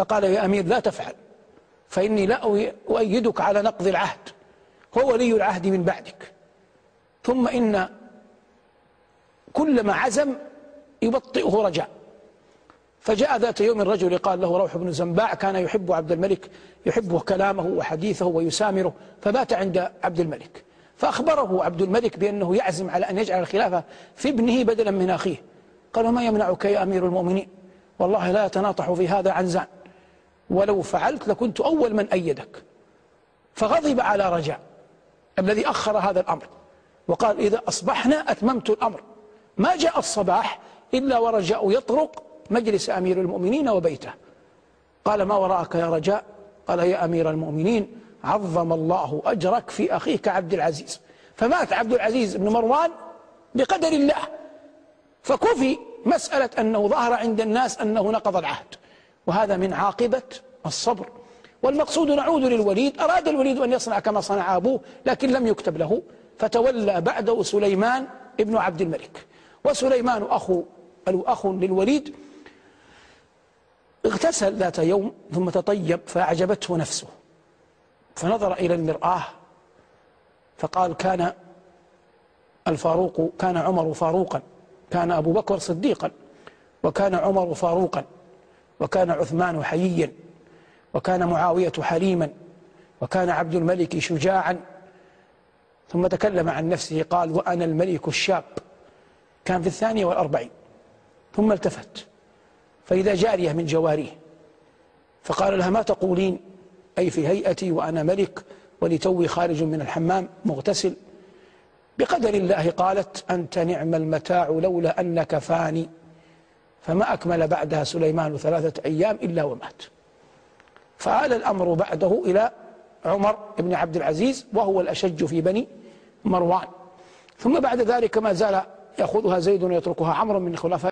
فقال يا أمير لا تفعل فإني لا أؤيدك على نقض العهد هو ولي العهد من بعدك. ثم إن كلما عزم يبطئه رجاء. فجاء ذات يوم الرجل قال له روح بن زنباع كان يحب عبد الملك يحب كلامه وحديثه ويسامره فبات عند عبد الملك. فأخبره عبد الملك بأنه يعزم على أن يجعل الخلافة في ابنه بدلا من أخيه. قال ما يمنعك يا أمير المؤمنين؟ والله لا يتناطح في هذا عنزان. ولو فعلت لكنت أول من أيدك. فغضب على رجاء الذي أخر هذا الأمر وقال إذا أصبحنا أتممت الأمر. ما جاء الصباح إلا ورجاء يطرق مجلس أمير المؤمنين وبيته. قال ما وراءك يا رجاء؟ قال يا أمير المؤمنين عظم الله أجرك في أخيك عبد العزيز. فمات عبد العزيز بن مروان بقدر الله. فكفي مسألة أنه ظهر عند الناس أنه نقض العهد. وهذا من عاقبة الصبر. والمقصود نعود للوليد. أراد الوليد أن يصنع كما صنع أبوه لكن لم يكتب له. فتولى بعده سليمان ابن عبد الملك. وسليمان أخو أخ للوليد. اغتسل ذات يوم ثم تطيب فأعجبته نفسه. فنظر إلى المرآة فقال كان الفاروق كان عمر فاروقا كان أبو بكر صديقا وكان عمر فاروقا. وكان عثمان حييا وكان معاوية حليما وكان عبد الملك شجاعا. ثم تكلم عن نفسه قال وأنا الملك الشاب. كان في الثانية والأربعين ثم التفت. فإذا جارية من جواريه فقال لها ما تقولين؟ أي في هيئتي وأنا ملك ولتوي خارج من الحمام مغتسل. بقدر الله قالت أنت نعم المتاع لولا أنك فاني. فما أكمل بعدها سليمان ثلاثة أيام إلا ومات فآل الأمر بعده إلى عمر بن عبد العزيز وهو الأشج في بني مروان. ثم بعد ذلك ما زال يأخذها زيد ويتركها عمرو من خلفاء